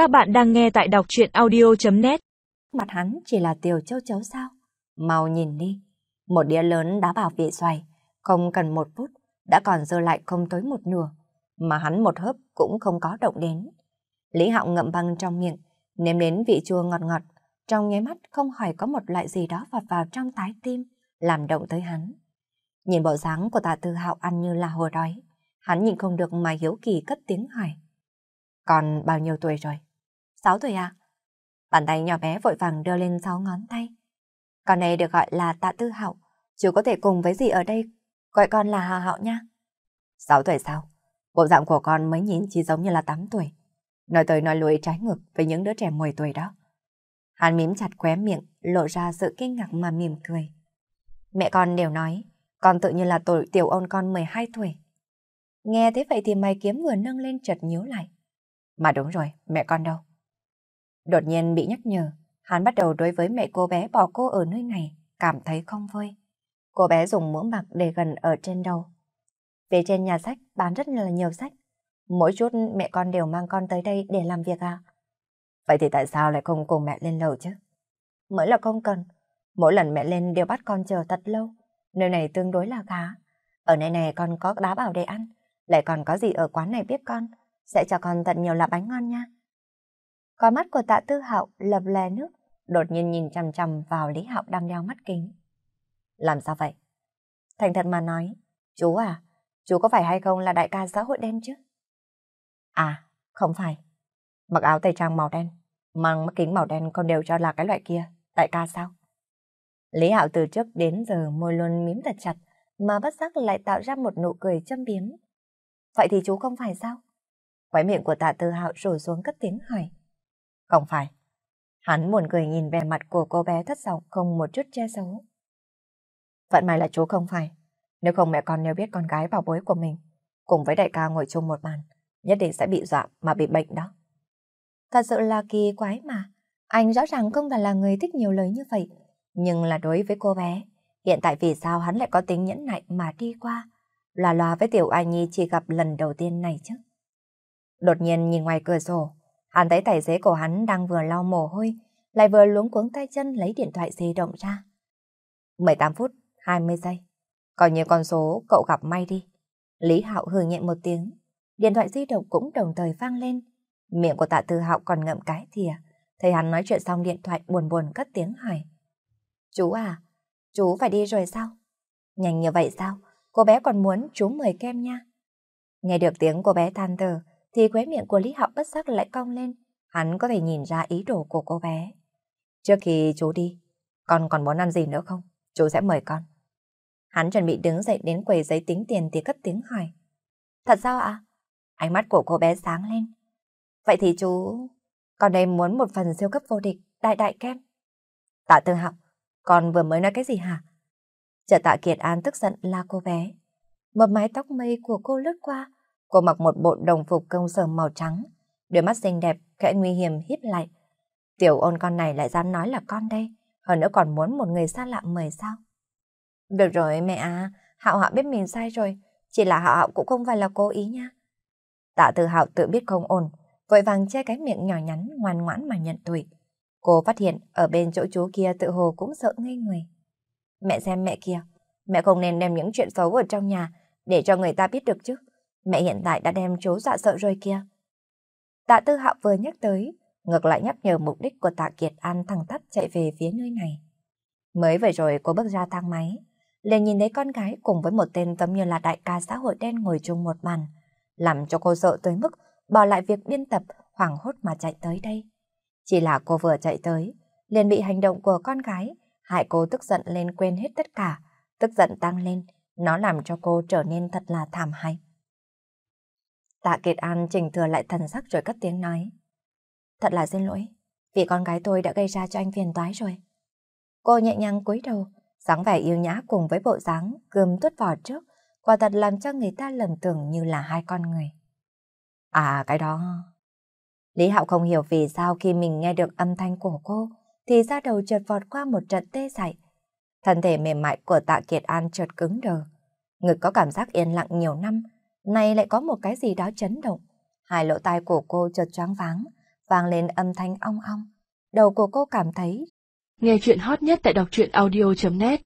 Các bạn đang nghe tại đọc chuyện audio.net Mặt hắn chỉ là tiểu châu chấu sao? Mau nhìn đi. Một đĩa lớn đá vào vị xoài, không cần một phút, đã còn dư lại không tới một nửa, mà hắn một hớp cũng không có động đến. Lý Hạo ngậm băng trong miệng, nếm đến vị chua ngọt ngọt, trong nháy mắt không hỏi có một loại gì đó vọt vào trong tái tim, làm động tới hắn. Nhìn bộ dáng của tạ tư hạo ăn như là hồ đói, hắn nhìn không được mà hiếu kỳ cất tiếng hỏi. Còn bao nhiêu tuổi rồi? Sáu tuổi à? Bàn tay nhỏ bé vội vàng đưa lên sáu ngón tay. Con này được gọi là tạ tư hạo, chú có thể cùng với gì ở đây, gọi con là hà hạo nha. Sáu tuổi sao? Bộ dạng của con mới nhìn chỉ giống như là tám tuổi. Nói tới nói lùi trái ngược với những đứa trẻ 10 tuổi đó. Hắn mím chặt khóe miệng, lộ ra sự kinh ngạc mà mỉm cười. Mẹ con đều nói, con tự như là tuổi tiểu ôn con 12 tuổi. Nghe thế vậy thì mày kiếm vừa nâng lên chợt nhíu lại. Mà đúng rồi, mẹ con đâu? Đột nhiên bị nhắc nhở, hắn bắt đầu đối với mẹ cô bé bỏ cô ở nơi này, cảm thấy không vui. Cô bé dùng muỗng bạc để gần ở trên đầu. Về trên nhà sách bán rất là nhiều sách. Mỗi chút mẹ con đều mang con tới đây để làm việc à? Vậy thì tại sao lại không cùng mẹ lên lầu chứ? Mới là không cần. Mỗi lần mẹ lên đều bắt con chờ thật lâu. Nơi này tương đối là khá. Ở nơi này con có đá bảo để ăn. Lại còn có gì ở quán này biết con. Sẽ cho con thật nhiều là bánh ngon nha. Có mắt của tạ tư hạo lập lè nước. Đột nhiên nhìn chằm chằm vào Lý Hạo đang đeo mắt kính. Làm sao vậy? Thành thật mà nói. Chú à, chú có phải hay không là đại ca xã hội đen chứ? À, không phải. Mặc áo tây trang màu đen, mang mắt kính màu đen con đều cho là cái loại kia. Đại ca sao? Lý Hạo từ trước đến giờ môi luôn mím thật chặt, mà bất giác lại tạo ra một nụ cười châm biếm. Vậy thì chú không phải sao? Quái miệng của tạ tư hạo rủ xuống cất tiếng hỏi. Không phải. Hắn buồn cười nhìn vẻ mặt của cô bé thất vọng không một chút che giấu. Vận may là chú không phải. Nếu không mẹ con nếu biết con gái bảo bối của mình, cùng với đại ca ngồi chung một bàn, nhất định sẽ bị dọa mà bị bệnh đó. Thật sự là kỳ quái mà. Anh rõ ràng không phải là người thích nhiều lời như vậy. Nhưng là đối với cô bé, hiện tại vì sao hắn lại có tính nhẫn nại mà đi qua, là loa với Tiểu Ai Nhi chỉ gặp lần đầu tiên này chứ. Đột nhiên nhìn ngoài cửa sổ, hắn thấy tài xế của hắn đang vừa lau mồ hôi, lại vừa luống cuống tay chân lấy điện thoại di động ra. 18 phút, 20 giây. Coi như con số cậu gặp may đi. Lý Hạo hừ nhẹ một tiếng. Điện thoại di động cũng đồng thời vang lên. Miệng của tạ tư hạo còn ngậm cái thìa. Thấy hắn nói chuyện xong điện thoại buồn buồn cất tiếng hỏi. Chú à, chú phải đi rồi sao? Nhanh như vậy sao? Cô bé còn muốn chú mời kem nha. Nghe được tiếng cô bé than thở, thì khóe miệng của Lý Hạo bất giác lại cong lên. Hắn có thể nhìn ra ý đồ của cô bé. Trước khi chú đi, con còn muốn ăn gì nữa không? Chú sẽ mời con. Hắn chuẩn bị đứng dậy đến quầy giấy tính tiền thì cất tiếng hỏi. Thật sao ạ? Ánh mắt của cô bé sáng lên. Vậy thì chú... Con đây muốn một phần siêu cấp vô địch, đại đại kem. Tạ tư học, con vừa mới nói cái gì hả? Chợ tạ Kiệt An tức giận là cô bé. Một mái tóc mây của cô lướt qua, cô mặc một bộ đồng phục công sở màu trắng, đôi mắt xinh đẹp, khẽ nguy hiểm híp lại. Tiểu ôn con này lại dám nói là con đây, hơn nữa còn muốn một người xa lạ mời sao? Được rồi mẹ à, Hạo Hạo biết mình sai rồi, chỉ là Hạo Hạo cũng không phải là cố ý nha. Tạ Từ Hạo tự biết không ổn, vội vàng che cái miệng nhỏ nhắn ngoan ngoãn mà nhận tuổi. Cô phát hiện ở bên chỗ chú kia tự hồ cũng sợ ngây người. Mẹ xem mẹ kia, mẹ không nên đem những chuyện xấu ở trong nhà để cho người ta biết được chứ. Mẹ hiện tại đã đem chú dạ dọa sợ rồi kia. Tạ Tư Hạo vừa nhắc tới, ngược lại nhắc nhở mục đích của Tạ Kiệt An thẳng thắt chạy về phía nơi này. Mới vừa rồi cô bước ra thang máy, liền nhìn thấy con gái cùng với một tên giống như là đại ca xã hội đen ngồi chung một bàn, làm cho cô sợ tới mức bỏ lại việc biên tập, hoảng hốt mà chạy tới đây. Chỉ là cô vừa chạy tới, liền bị hành động của con gái, hại cô tức giận lên quên hết tất cả, tức giận tăng lên, nó làm cho cô trở nên thật là thảm hại. Tạ Kiệt An chỉnh thừa lại thần sắc rồi cất tiếng nói. Thật là xin lỗi, vì con gái tôi đã gây ra cho anh phiền toái rồi. Cô nhẹ nhàng cúi đầu, dáng vẻ yêu nhã cùng với bộ dáng gươm tuốt vỏ trước, quả thật làm cho người ta lầm tưởng như là hai con người. À cái đó... Lý Hạo không hiểu vì sao khi mình nghe được âm thanh của cô thì ra đầu trượt vọt qua một trận tê dại. Thân thể mềm mại của tạ Kiệt An chợt cứng đờ. Ngực có cảm giác yên lặng nhiều năm, này lại có một cái gì đó chấn động. Hai lỗ tai của cô chợt choáng váng, vang lên âm thanh ong ong. Đầu của cô cảm thấy. Nghe chuyện hot nhất tại đọc truyện audio.net